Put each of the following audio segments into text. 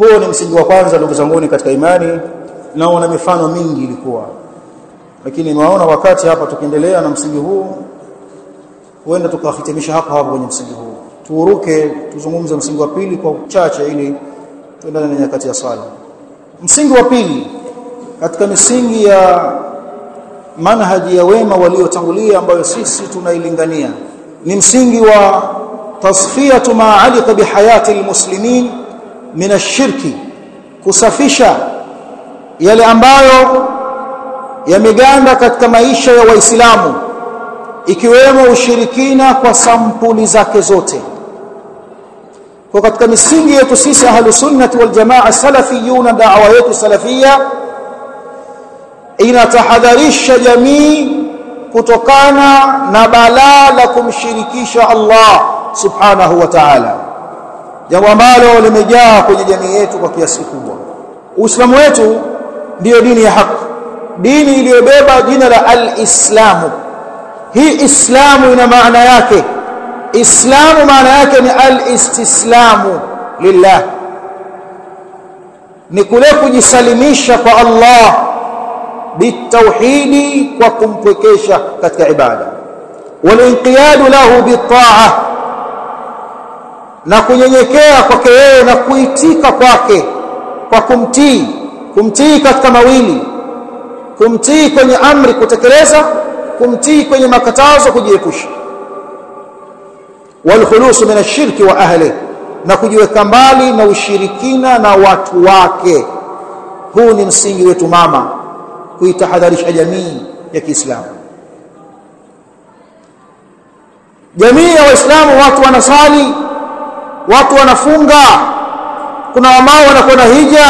huo ni msingi wa kwanza ndugu zanguni katika imani na una mifano mingi ilikuwa. Lakini nimeona wakati hapa tukiendelea na msingi huu huenda tukahitimisha hapo hapo kwenye msingi huu. Tuuruke tuzungumze msingi wa pili kwa uchache ili tuendane na nyakati ya sala msingi wa pili katika misingi ya manhaji ya wema waliotangulia ambayo sisi tunailingania ni msingi wa tasfiyatu ma alika bihayati almuslimin min ashirki kusafisha yale ambayo yameganda katika maisha ya waislamu ikiwemo ushirikina kwa sampuli zake zote. Kwa katika misingi yetu sisi ahlu sunnati wal salafiyuna da'wa yetu salafia inatahadharisha jamii kutokana na balaa la kumshirikisha Allah subhanahu wa ta'ala jambo ambalo limejaa kwenye jamii yetu kwa kiasi kikubwa uislamu wetu ndiyo dini ya haki. Dini iliyobeba jina la al-islamu. Hii islamu ina maana yake. Islamu maana yake ni al-istislamu lillah. Ni kule kujisalimisha kwa Allah bitauhidi kwa kumpwekesha katika ibada. Walinqiyadu lahu bitaa na kunyenyekea kwake yeye na kuitika kwake kwa kumtii kumtii katika mawili kumtii kwenye amri kutekeleza kumtii kwenye makatazo kujiepusha. Walkhulusu min ashirki wa ahli na kujiweka mbali na ushirikina na watu wake. Huu ni msingi wetu mama kuitahadharisha jamii ya Kiislamu. Jamii ya waislamu watu wanasali watu wanafunga. Kuna wamao wanakwenda hija.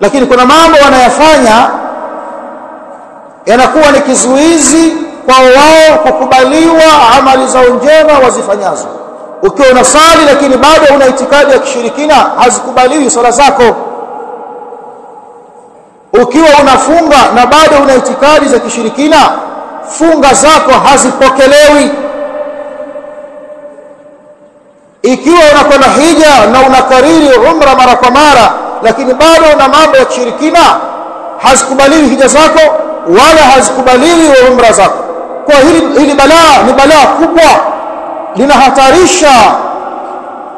Lakini kuna mambo wanayafanya yanakuwa ni kizuizi kwa wao kukubaliwa amali zao njema wazifanyazo. Ukiwa unasali lakini bado una itikadi ya kishirikina hazikubaliwi sala zako. Ukiwa unafunga na bado una itikadi za kishirikina funga zako hazipokelewi ikiwa unakwenda hija na unakariri umra mara kwa mara lakini bado una mambo ya kishirikina hazikubaliwi hija zako wala hazikubaliwi umra zako. Kwa hili hili balaa ni balaa kubwa linahatarisha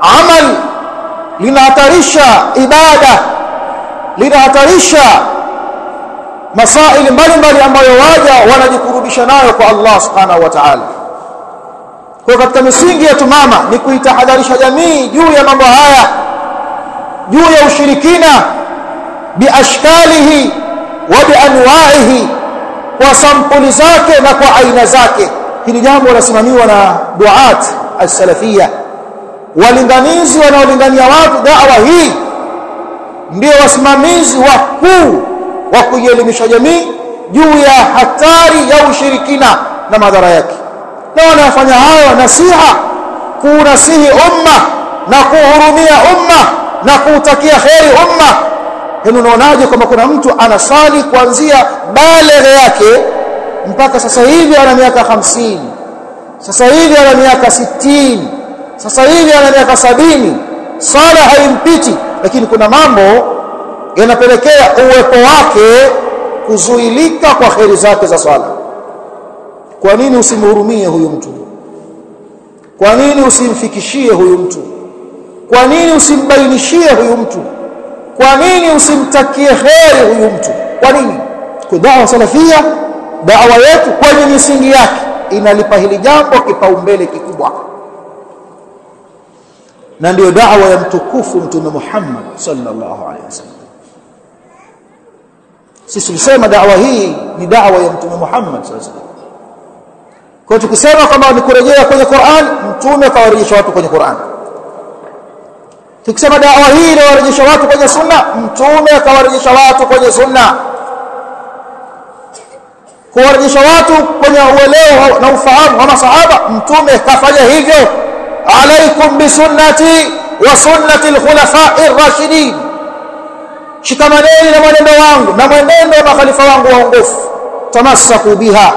amal linahatarisha ibada linahatarisha masaili mbalimbali ambayo waja wanajikurubisha nayo kwa Allah subhanahu wa ta'ala kwa katika misingi ya tumama ni kuitahadharisha jamii juu ya mambo haya juu ya ushirikina biashkalihi wa bianwaihi kwa sampuli zake na kwa aina zake. Hili jambo linasimamiwa na duat as-salafia walinganizi wanaolingania watu da'wa hii? Ndio wasimamizi wakuu wa kuielimisha jamii juu ya hatari ya ushirikina na madhara yake na wanafanya hayo nasiha kuunasihi umma na kuhurumia umma na kuutakia kheri umma. Yani unaonaje kwamba kuna mtu anasali kuanzia baleghe yake mpaka sasa hivi ana miaka hamsini sasa hivi ana miaka sitini sasa hivi ana miaka sabini. Sala haimpiti lakini kuna mambo yanapelekea uwepo wake kuzuilika kwa kheri zake za swala kwa nini usimhurumie huyu mtu? Kwa nini usimfikishie huyu mtu? Kwa nini usimbainishie huyu mtu? Kwa nini usimtakie kheri huyu mtu? Kwa nini? Kwa dawa salafia dawa yetu kwenye misingi yake inalipa hili jambo kipaumbele kikubwa. Na ndio dawa ya mtukufu mtume Muhammad sallallahu alaihi wasallam. Sisi tulisema dawa hii ni dawa ya mtume Muhammad sallallahu alaihi wasallam kwa tukisema kwamba ni kurejea kwenye Qur'an mtume kawarejesha watu kwenye Qur'an. Tukisema dawa hii inawarejesha watu kwenye sunna mtume akawarejesha watu kwenye sunna. Kuwarejesha watu kwenye uelewa na ufahamu wa masahaba mtume kafanya hivyo. Alaikum bisunnati wa sunnati alkhulafai ar-rashidin shikamaneni na mwenendo wangu na mwenendo wa makhalifa wangu waongofu tamassaku biha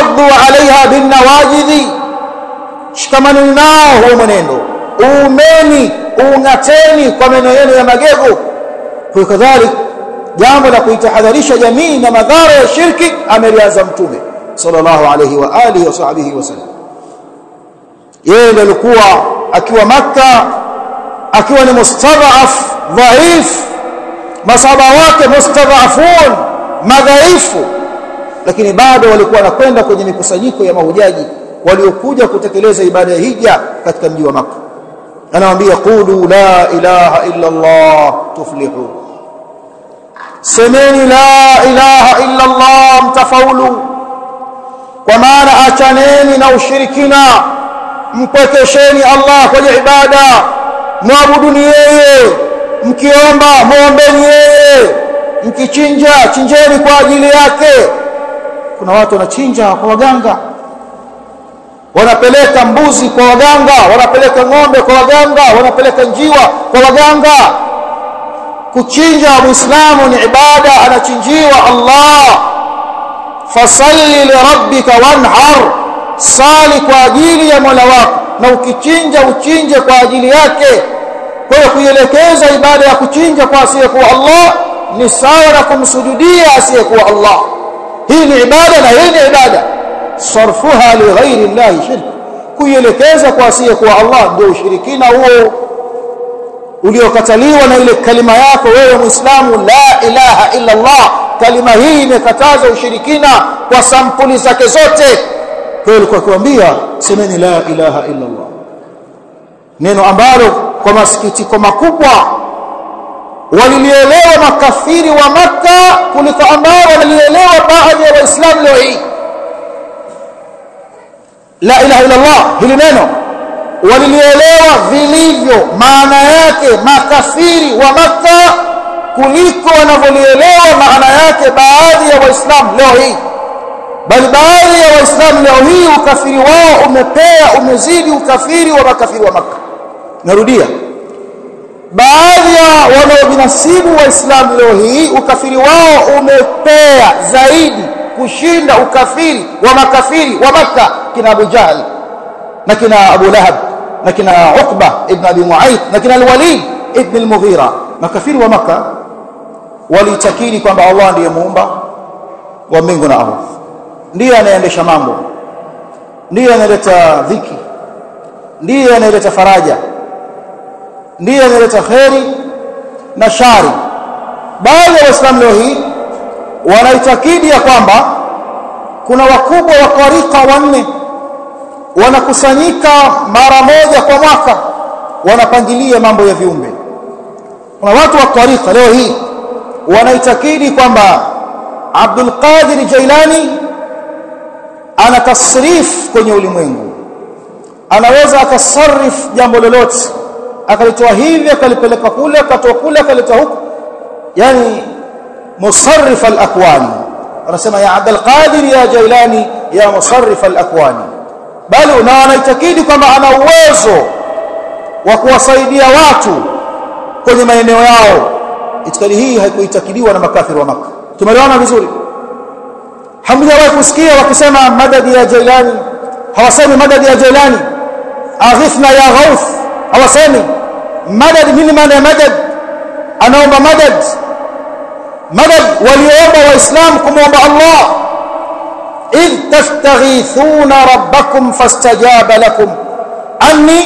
addu alaiha binawajidi nawajidhi nao huo mwenendo. Uumeni ung'ateni kwa meno yenu ya magego. Kwa kadhalik jambo la kuitahadharisha jamii na madhara ya shirki amelianza mtume sallallahu alayhi wa alihi wa sahbihi wasallam yeye ndiye alikuwa akiwa makka akiwa ni mustadhaf dhaif. Masaba wake mustadhafun madhaifu lakini bado walikuwa wanakwenda kwenye mikusanyiko ya mahujaji waliokuja kutekeleza ibada ya hija katika mji wa Makka. Anawaambia qulu la ilaha illa Allah tuflihu. Semeni la ilaha illa Allah mtafaulu. Kwa maana achaneni na ushirikina mpwekesheni Allah kwenye ibada. Mwabuduni yeye mkiomba muombeni yeye. Mkichinja chinjeni kwa ajili yake kuna watu wanachinja kwa waganga. Wanapeleka mbuzi kwa waganga wanapeleka ng'ombe kwa waganga wanapeleka njiwa kwa waganga. Kuchinja muislamu ni ibada anachinjiwa Allah. Fasalli lirabbika wanhar sali kwa ajili ya Mola wako. Na ukichinja uchinje kwa ajili yake. Kwa hiyo kuielekeza ibada ya kuchinja kwa asiyekuwa Allah ni sawa na kumsujudia asiyekuwa Allah hii ni ibada na hii ni ibada. Sarfuha li ghairi llahi shirk. Kuielekeza kwa asiye kwa Allah ndio ushirikina huo uliokataliwa na ile kalima yako wewe muislamu la ilaha illa Allah. Kalima hii imekataza ushirikina kwa sampuli zake zote. Kwa hiyo alikuwa akiwaambia semeni la ilaha illa Allah. Neno ambalo kwa masikitiko makubwa walilielewa makafiri wa Makka kuliko ambao wanalielewa baadhi ya waislamu leo hii. La ilaha illa Allah hili neno. Walilielewa vilivyo maana yake makafiri wa Makka kuliko wanavyolielewa maana yake baadhi ya waislamu leo hii. Bali baadhi ya waislamu leo hii ukafiri wao umepea umezidi ukafiri wa makafiri wa Makka. narudia baadhi ya wanaojinasibu waislamu leo hii ukafiri wao umepea zaidi kushinda ukafiri wa makafiri wa Makka. Kina Abu Jahl na kina Abu Lahab na kina Uqba ibn Abi Mu'ayth na kina Al-Walid ibn Al-Mughira. Makafiri wa Makka walitakidi kwamba Allah ndiye muumba wa mbingu na ardhi. Ndiye anayeendesha mambo. Ndiye anayeleta dhiki. Ndiye anayeleta faraja ndiye analeta kheri na shari. Baadhi ya waislamu leo hii wanaitakidi ya kwamba kuna wakubwa wa tarika wanne wanakusanyika mara moja kwa mwaka wanapangilia mambo ya viumbe. Kuna watu wa tarika leo hii wanaitakidi kwamba Abdul Qadir Jailani ana tasrif kwenye ulimwengu. Anaweza akasarif jambo lolote akalitoa hivi akalipeleka kule akatoa kule akaleta huku yani musarrif al-akwani anasema ya Abdul Qadir ya Jailani ya musarrif al-akwani bali na anaitakidi kwamba ana uwezo wa kuwasaidia watu kwenye maeneo yao. Itikadi hii haikuitakidiwa na makafiri wa maka tumeelewana vizuri? Hamjawahi kusikia wakisema madadi ya Jailani? Hawasemi madadi ya Jailani. Aghithna ya Ghauth hawasemi madad nini maana ya madad anaomba madad madad waliomba waislamu kumwomba Allah idh tastaghithuna rabbakum fastajaba lakum anni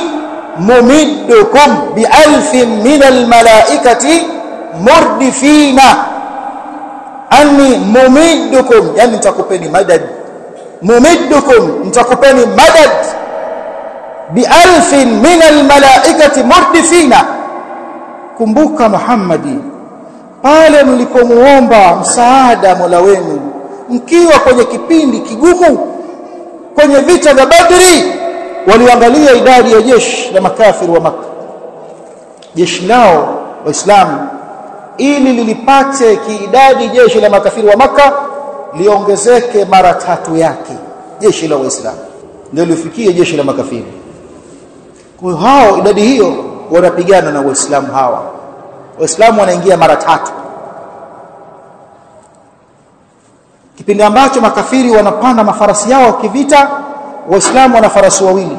mumiddukum bialfin min almalaikati murdifina anni mumiddukum yani nitakupeni madad mumiddukum nitakupeni madad bialfin min almalaikati murdifina. Kumbuka Muhammadi pale mlipomuomba msaada Mola wenu mkiwa kwenye kipindi kigumu kwenye vita vya Badri waliangalia idadi ya jeshi la makafiri wa Makka. Jeshi lao waislamu ili lilipate kiidadi jeshi la makafiri wa Makka liongezeke mara tatu yake. Jeshi la waislamu ndio lifikie jeshi la makafiri kwa hao idadi hiyo wanapigana na waislamu hawa. Waislamu wanaingia mara tatu. Kipindi ambacho makafiri wanapanda mafarasi yao kivita waislamu wana farasi wawili.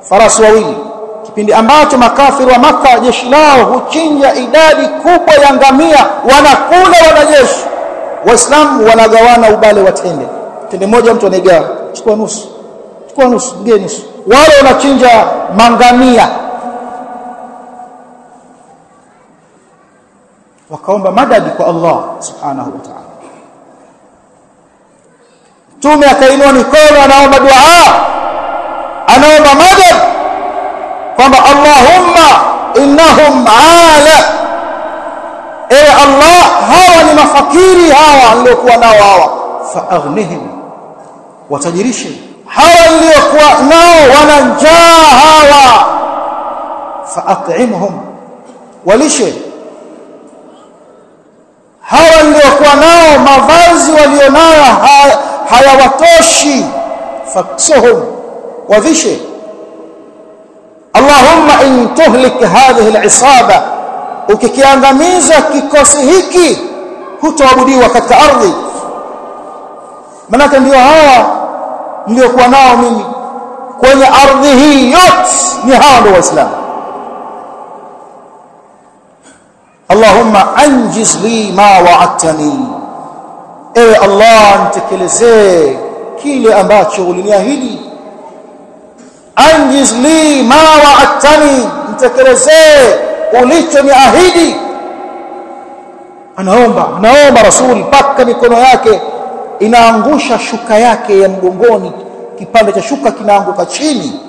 Farasi wawili. Kipindi ambacho makafiri wa maka jeshi lao huchinja idadi kubwa ya ngamia wanakula wanajeshi. Waislamu wanagawana ubale wa tende tende moja mtu anaigawa. Chukua nusu. Chukua nusu mgeni nusu wale wanachinja mangamia. Wakaomba madadi kwa Allah subhanahu wa ta'ala. Mtume akainua mikono anaomba dua. Anaomba madad kwamba Allahumma innahum ala. Ewe Allah hawa ni mafakiri hawa niliokuwa nao hawa. Faaghnihim watajirishe hawa niliokuwa nao wana njaa hawa. Faat'imhum walishe. Hawa niliokuwa nao mavazi walionayo hayawatoshi. Faksuhum wavishe. Allahumma in tuhlik hadhihi al-isaba. Ukikiangamiza kikosi hiki hutoabudiwa katika ardhi. Manake ndio hawa niliokuwa nao mimi kwenye ardhi hii yote ni hawa ndio waislamu. Allahumma anjiz li ma wa'adtani. Ewe Allah nitekelezee kile ambacho uliniahidi. Anjiz li ma wa'adtani nitekelezee ulichoniahidi. Anaomba anaomba rasuli mpaka mikono yake inaangusha shuka yake ya mgongoni. Kipande cha shuka kinaanguka chini.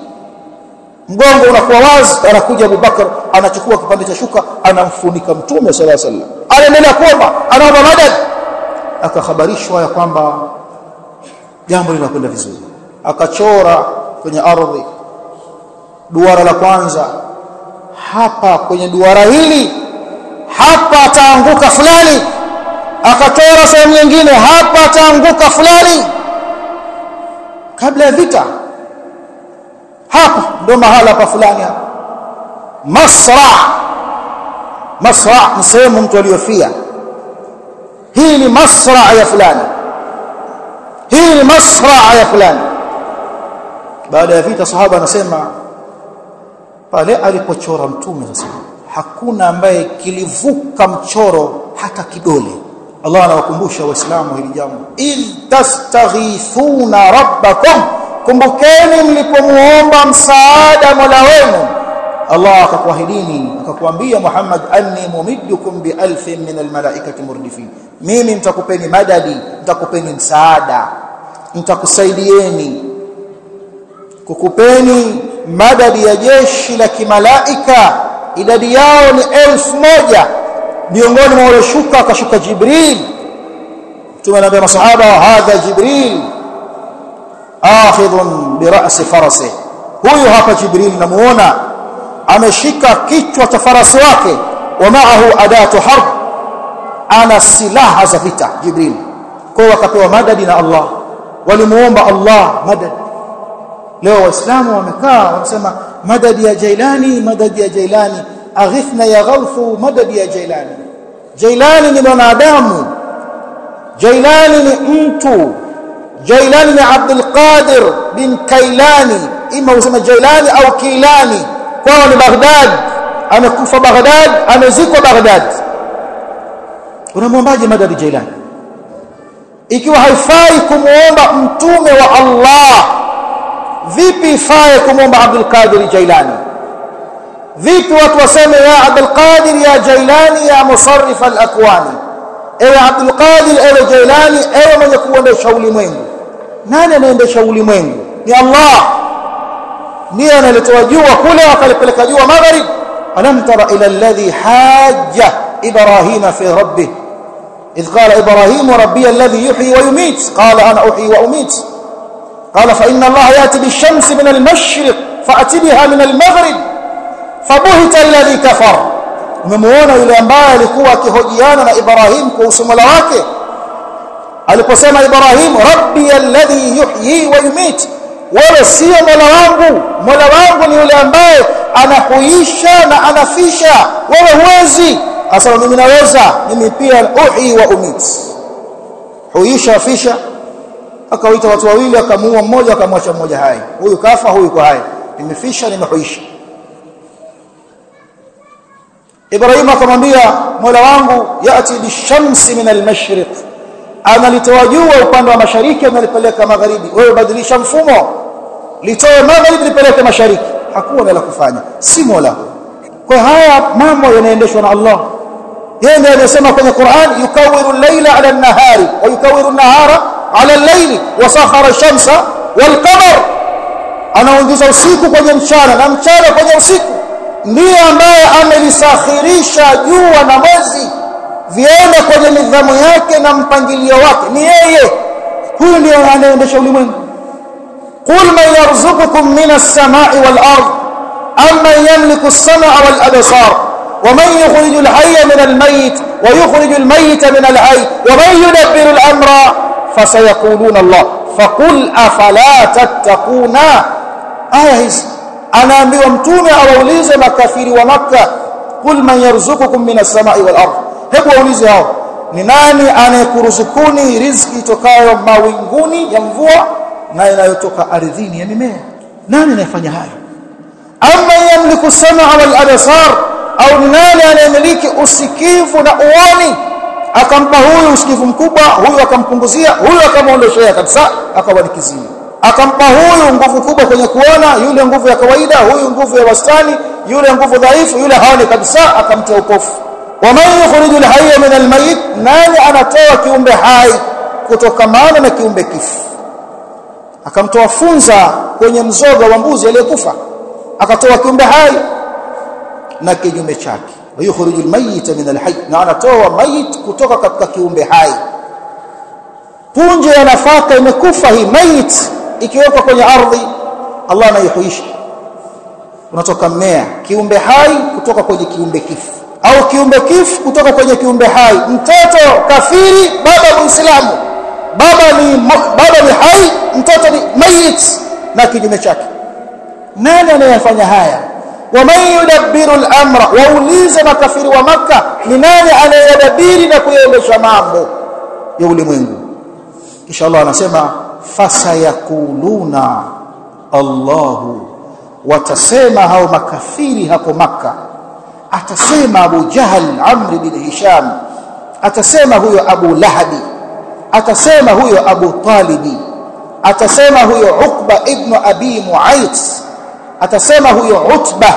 Mgongo unakuwa wazi anakuja Abubakar anachukua kipande cha shuka anamfunika mtume alaihi wasallam. Anaendelea kuomba anaomba madad. Akahabarishwa ya kwamba jambo linakwenda vizuri. Akachora kwenye ardhi duara la kwanza. Hapa kwenye duara hili hapa ataanguka fulani akachora sehemu nyingine hapa ataanguka fulani. Kabla ya vita hapa ndo mahala pa fulani hapa. Masra masra ni sehemu mtu aliyofia. Hii ni masra ya fulani. Hii ni masra ya fulani. Baada ya vita sahaba anasema pale alipochora mtume sasa hakuna ambaye kilivuka mchoro hata kidole Allah anawakumbusha waislamu hili jambo. Id tastaghithuna rabbakum kumbukeni mlipomuomba msaada Mola wenu. Allah akakuahidini akakwambia Muhammad anni mumiddukum bi alfin min almalaikati murdifin. Mimi nitakupeni madadi nitakupeni msaada nitakusaidieni. Kukupeni madadi ya jeshi la kimalaika idadi yao ni elfu moja miongoni mwa wale shuka akashuka Jibril. Mtume anaambia masahaba hadha Jibril akhidhun bi ra'si farasi. Huyu hapa Jibril namuona ameshika kichwa cha farasi wake wa ma'ahu adatu harb. Ana silaha za vita Jibril. Kwa wakapewa madadi na Allah. Walimuomba Allah madad leo waislamu wamekaa wanasema madadi ya Jailani madadi ya Jailani أغثنا يا غوث مدد يا جيلان. جيلان من آدم. جيلان أنت. جيلان عبد القادر بن كيلان. إيه إما وسمى جيلاني أو كيلاني قال بغداد. أنا كوفة بغداد أنا زيك بغداد. ونمو مدد جيلان. ikiwa haifai kumwomba mtume wa allah vipi ifaye kumwomba abdulqadiri jailani vipi watu waseme ya Abdul Qadir ya Jailani ya musarrif al-akwani ewe Abdul Qadir ewe Jailani ewe mwenye kuendesha ulimwengu nani anaendesha ulimwengu ni Allah ndiye analetoa jua kule akalipeleka jua magharibi alam tara ila alladhi hajja ibrahima fi rabbih إذ قال إبراهيم ربي الذي يحيي ويميت قال أنا أحيي وأميت قال فإن الله يأتي بالشمس من المشرق فأتي بها من المغرب fabuhita alladhi kafar. Umemuona yule ambaye alikuwa akihojiana na Ibrahim kuhusu Mola wake? Aliposema Ibrahim rabbi alladhi yuhyi wa yumit. Wewe sio Mola wangu. Mola wangu ni yule ambaye anahuisha na anafisha. Wewe huwezi. Asema mimi naweza. Mimi pia uhi wa umit. Huisha afisha. Akawaita watu wawili akamuua mmoja akamwacha mmoja hai. Huyu kafa huyu kwa hai. Nimefisha nimehuisha. Ibrahim akamwambia Mola wangu yati bishamsi min almashriq. Analitoa jua upande wa mashariki analipeleka magharibi. Wewe badilisha mfumo. Litoe magharibi lipeleke mashariki. Hakuwa la kufanya. Si Mola. Kwa haya mambo yanaendeshwa na Allah. Yeye ndiye anasema kwenye Qur'an yukawiru al-laila 'ala an-nahari wa yukawiru an-nahara 'ala al-layli wa sakhara ash-shamsa wal-qamar anaongeza usiku kwenye mchana na mchana kwenye usiku ndiye ambaye amelisakhirisha jua na mwezi viende kwenye nidhamu yake na mpangilio wake ni yeye huyu ndiye anaendesha ulimwengu qul man yarzuqukum minas samai wal ard amman yamliku as-sam'a wal absar ومن يخرج الحي من الميت ويخرج الميت من الحي ومن يدبر الامر فسيقولون الله فقل افلا تتقون aya hizi anaambiwa mtume awaulize makafiri wa makka kul man yarzukukum minas samai wal ard. Hebu waulize hao ni nani anayekuruzukuni riziki itokayo mawinguni ya mvua na inayotoka ardhini ya mimea? Nani anayefanya hayo? Amma yamliku samaa wal absar au ni nani anayemiliki usikivu na uoni? Akampa huyu usikivu mkubwa huyu akampunguzia huyu akamwondoshea kabisa akawanikizia akampa huyu nguvu kubwa kwenye kuona yule nguvu ya kawaida huyu nguvu ya wastani yule nguvu dhaifu yule haoni kabisa akamtia upofu. Waman yukhrijul hayya min almayit nani anatoa kiumbe hai kutoka kutokamana na kiumbe kifu. Akamtoa funza kwenye mzoga wa mbuzi aliyekufa akatoa kiumbe hai na kinyume chake. Yukhrijul mayyita min alhayy na anatoa mayit kutoka katika kiumbe hai. Punje ya nafaka imekufa hii mayit ikiwekwa kwenye ardhi Allah anaihuisha unatoka mmea kiumbe hai kutoka kwenye kiumbe kifu au kiumbe kifu kutoka kwenye kiumbe hai. Mtoto kafiri baba muislamu baba ni baba ni hai mtoto ni mayit na kinyume chake. Nani anayefanya haya? Waman yudabbiru al-amra waulize makafiri wa maka ni nani anayedabiri na kuendesha mambo ya ulimwengu? Kisha Allah anasema fasayakuluna Allahu. Watasema hao makafiri hapo maka atasema Abu Jahal Amr bin Hisham. Atasema huyo Abu Lahabi. Atasema huyo Abu Talibi. Atasema huyo Ukba ibn Abi Mu'ayt. Atasema huyo Utba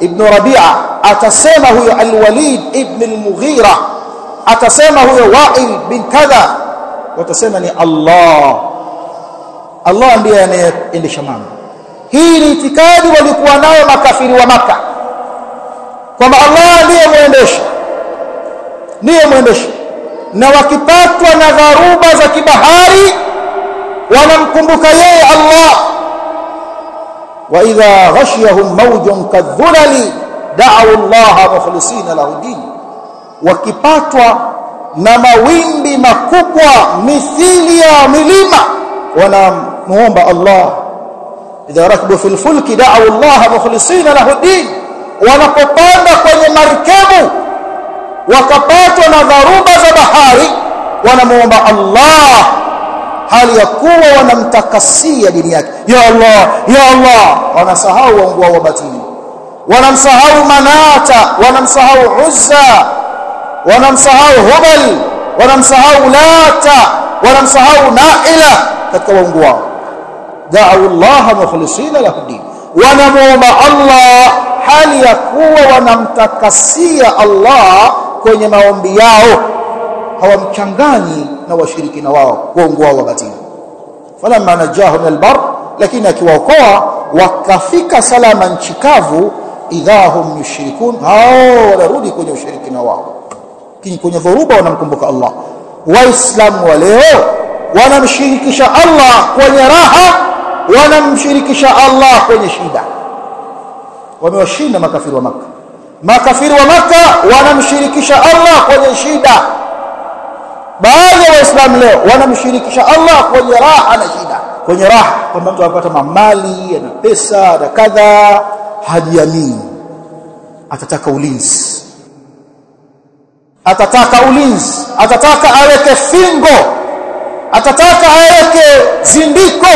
ibn Rabi'a. Atasema huyo Al-Walid ibn al-Mughira. Atasema huyo Wa'il bin kadha watasema ni Allah. Allah ndiye anayeendesha mambo. Hii ni itikadi walikuwa nayo makafiri wa maka kwamba Allah ndiye muendesha ndiye muendesha na wakipatwa na dharuba za kibahari wanamkumbuka yeye Allah. Wa idha ghashiyahum mawjun kadhulali da'u Allah mukhlisina lahu din. Wakipatwa na mawimbi makubwa mithili ya milima. Wanamuomba Allah idha rakbu fil fulki da'u Allah mukhlisina lahu din. Wanapopanda kwenye marikebu wakapatwa na dharuba za bahari wanamuomba Allah hali ya kuwa wanamtakasia dini yake. Ya Allah ya Allah. Wanasahau waungu wa batili wanamsahau manata wanamsahau uzza wanamsahau hubal wanamsahau lata wanamsahau naila katika waungu wao. Da'u Allah mukhlisina lahu din. Wanamuomba Allah hali ya kuwa wanamtakasia Allah kwenye maombi yao. Hawamchanganyi na washirikina wao waungu wao wabatili falamma najahu min albar lakini akiwaokoa wakafika salama nchikavu idha idhahum yushrikun hao wanarudi kwenye ushirikina wao lakini kwenye dhoruba wanamkumbuka Allah. Waislamu wa leo wanamshirikisha Allah kwenye raha wanamshirikisha Allah kwenye shida. Wamewashinda makafiri wa maka makafiri wa maka wanamshirikisha Allah kwenye shida. Baadhi ya waislamu leo wanamshirikisha Allah kwenye raha na shida. Kwenye raha kwamba mtu anapata mamali ana pesa na kadha hajiamini. Atataka ulinzi atataka ulinzi. Atataka aweke fingo atataka aweke zindiko.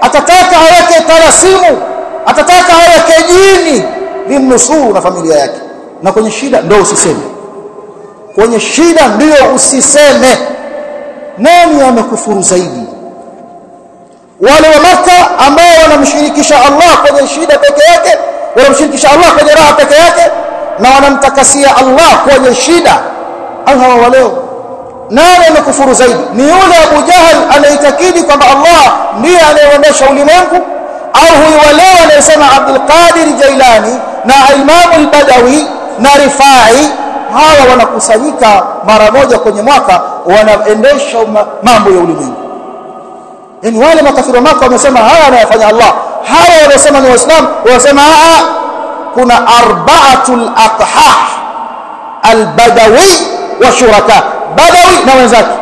Atataka aweke tarasimu. Atataka aweke jini. Limnusuru na familia yake. Na kwenye shida ndio usiseme. Kwenye shida ndio usiseme. Nani amekufuru zaidi? Wale wa Makka ambao wanamshirikisha Allah kwenye shida peke yake wanamshirikisha Allah kwenye raha peke yake na wanamtakasia Allah kwenye shida. Au hawa waleo nani amekufuru zaidi? Ni yule Abu Jahal anaitakidi kwamba Allah ndiye anayeendesha ulimwengu au huyu waleo anayesema Abdul Qadir Jailani na Imam al-Badawi na Rifai? Hawa wanakusanyika mara moja kwenye mwaka wanaendesha mambo ya ulimwengu. Yani wale makafiri wa Maka wamesema haya anayofanya Allah. Hawa wanaosema ni waislamu wanasema a kuna arba'atul athah al-badawi wa shuraka badawi na wenzake.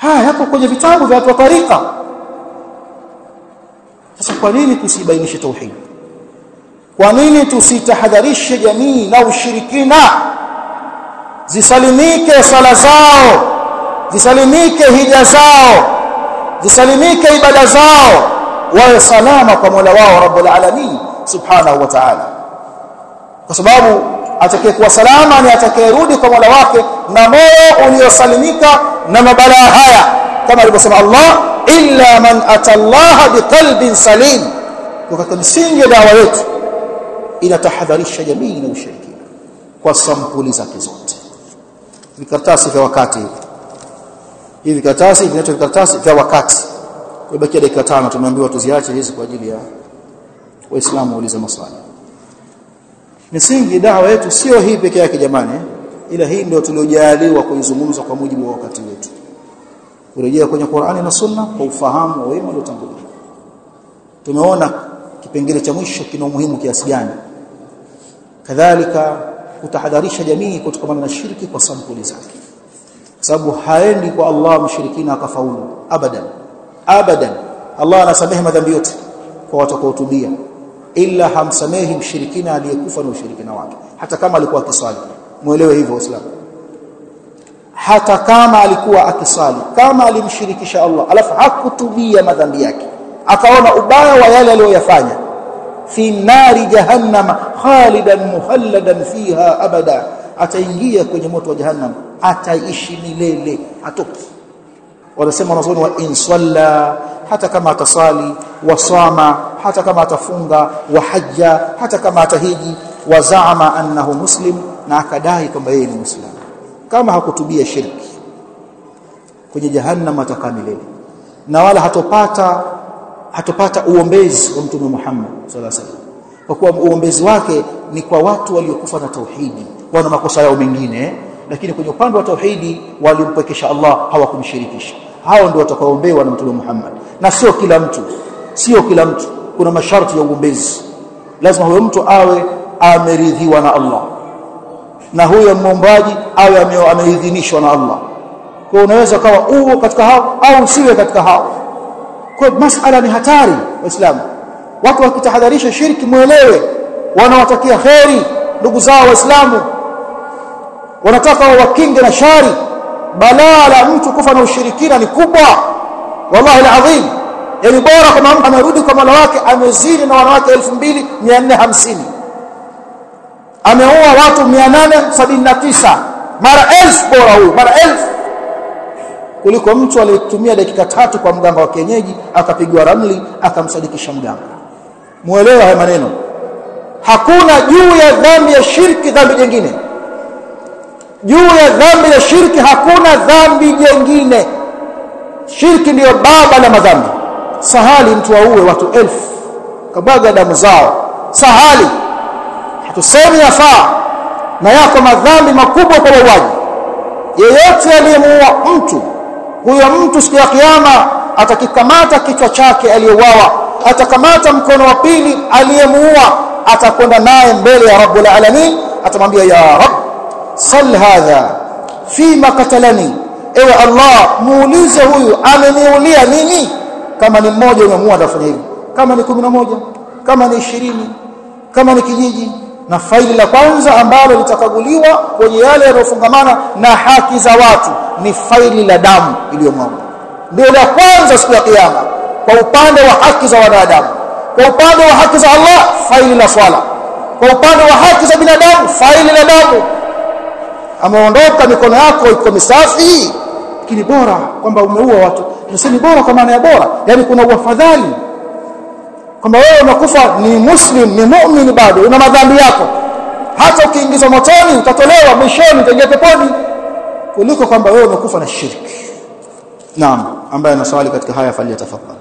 Haya yako kwenye vitabu vya watu wa tarika sasa kwa nini tusibainishe tauhid? Kwa nini tusitahadharishe jamii na ushirikina? Zisalimike sala zao zisalimike hija zao zisalimike ibada zao wawe salama kwa Mola wao Rabbul Alamin subhanahu wa ta'ala. Kwa sababu atakayekuwa salama ni atakayerudi kwa Mola wake na moyo uliosalimika na mabalaa haya. Kama alivyosema Allah illa man atallaha biqalbin salim. Kwa katika msingi dawa yetu inatahadharisha jamii na ushirikina kwa sampuli zake zote. Vikaratasi vya wakati hivi. Hivi vinaitwa vikaratasi vya wakati kubakia dakika tano tumeambiwa tuziache hizi kwa ajili ya waislamu waulize maswali. Misingi dawa yetu sio hii peke yake jamani ila hii ndio tuliojaliwa kuizungumza kwa mujibu wa wakati wetu. Kurejea kwenye Qur'ani na Sunna kwa ufahamu wa wema waliotangulia tumeona kipengele cha mwisho kina umuhimu kiasi gani. Kadhalika kutahadharisha jamii kutokana na shirki kwa sampuli zake. Sababu haendi kwa Allah mshirikina akafaulu abadan abadan. Allah anasamehe madhambi yote kwa watakaotubia ila hamsamehi mshirikina aliyekufa na ushirikina wake hata kama alikuwa akiswali muelewe hivyo waislamu. Hata kama alikuwa akiswali kama alimshirikisha Allah alafu hakutubia madhambi yake akaona ubaya wa yale aliyoyafanya fi nari jahannam khalidan muhalladan fiha abada ataingia kwenye moto wa jahannam ataishi milele atoki wanasema wanazuoni wa insalla hata kama atasali wasama hata kama atafunga wa hajja hata kama atahiji wazaama annahu muslim na akadai kwamba yeye ni muislamu kama hakutubia shirki kwenye jahannam atakaa milele. Na wala hatopata hatopata uombezi wa mtume Muhammad sallallahu alaihi wasallam. Kwa kuwa uombezi wake ni kwa watu waliokufa na tauhidi wana makosa yao mengine lakini kwenye upande wa tauhidi walimpekesha Allah hawakumshirikisha hao ndio watakaoombewa na mtume Muhammad. Na sio kila mtu sio kila mtu. Kuna masharti ya uombezi lazima huyo mtu awe ameridhiwa na Allah. Na huyo muombaji awe ameidhinishwa na Allah. Kwa unaweza kawa uo katika hao au usiwe katika hao. Kwa masala ni hatari waislamu. Watu wakitahadharisha shirki muelewe wanawatakia kheri ndugu zao waislamu. Wanataka wakinge na shari balaa la mtu kufa na ushirikina ni kubwa. Wallahi alazim. Yani bora kama mtu amerudi kwa mola wake amezini na wanawake 2450 ameoa watu 879 mara 1000 bora huyu mara 1000 kuliko mtu aliyetumia dakika tatu kwa mganga wa kienyeji akapigwa ramli akamsadikisha mganga. Muelewa haya maneno. Hakuna juu ya dhambi ya shirki dhambi jingine juu ya dhambi ya shirki hakuna dhambi jingine shirki ndiyo baba la madhambi. Sahali mtu auwe watu elfu kabwaga damu zao. Sahali hatusemi yafaa na yako madhambi makubwa kwa wauaji. Yeyote aliyemuua mtu huyo mtu siku ya kiyama atakikamata kichwa chake aliyeuawa atakamata mkono wa pili aliyemuua atakwenda naye mbele ya rabbul alamin atamwambia ya rab sal hadha fima katalani ewe allah muulize huyu ameniulia nini? Kama ni mmoja umeamua atafanya hivi. Kama ni 11 kama ni 20 kama ni kijiji. Na faili la kwanza ambalo litakaguliwa kwenye yale yanayofungamana na haki za watu ni faili la damu iliyomwagwa. Ndio la kwanza siku ya kiyama. Kwa upande wa haki za wanadamu kwa upande wa haki za Allah faili la swala. Kwa upande wa haki za binadamu faili la damu ameondoka mikono yako iko misafi. Lakini bora kwamba umeua watu. Tunasema bora kwa maana ya bora. Yani kuna uafadhali. Kwamba wewe unakufa ni muslim ni muumini bado. Una madhambi yako. Hata ukiingizwa motoni utatolewa mwishoni utaingia peponi. Kuliko kwamba wewe unakufa na shirki. Naam ambaye ana swali katika haya faliyatafadhali